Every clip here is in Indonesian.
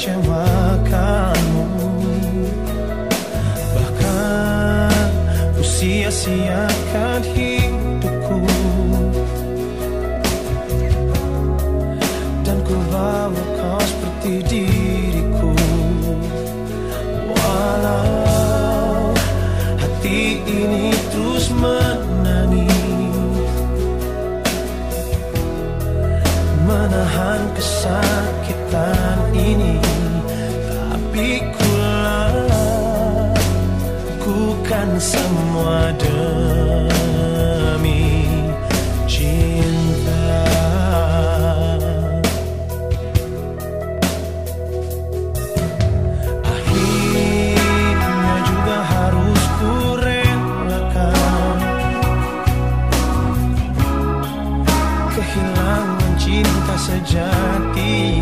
mengecewakanmu Bahkan usia siakan. hidup menahan kesakitan ini. Tapi Ku kan semua demi cinta. Akhirnya juga harus ku relakan Kehilangan cinta sejati.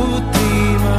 última.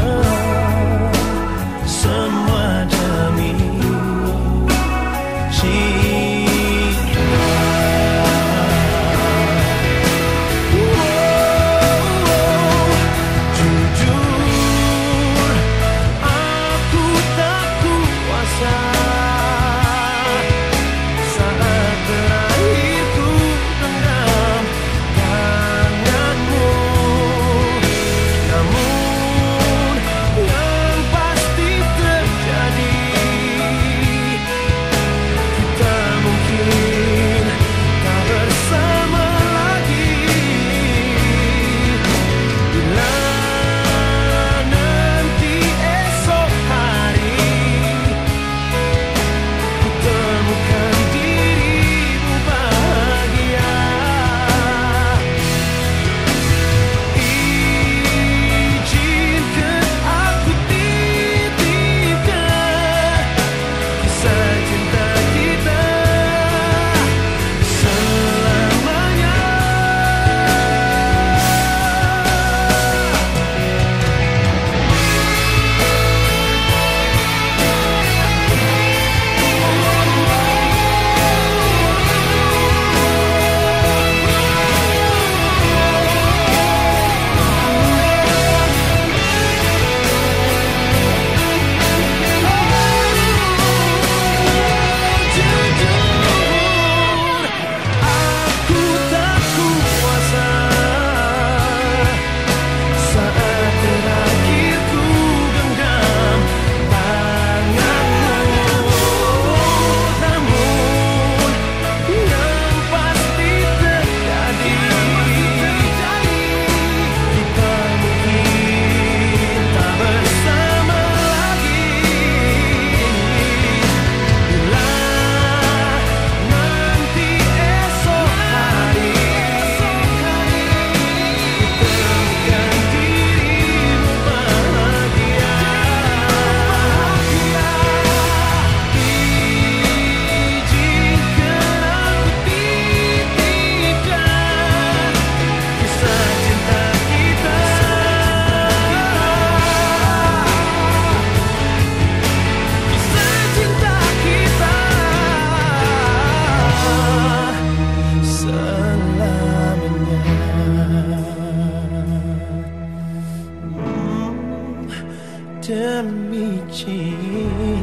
记忆